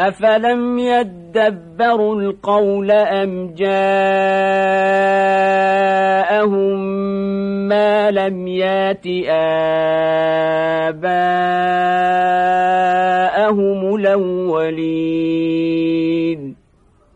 أفلم يدبروا القول أم جاءهم ما لم يات آباءهم الأولين